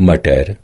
मटर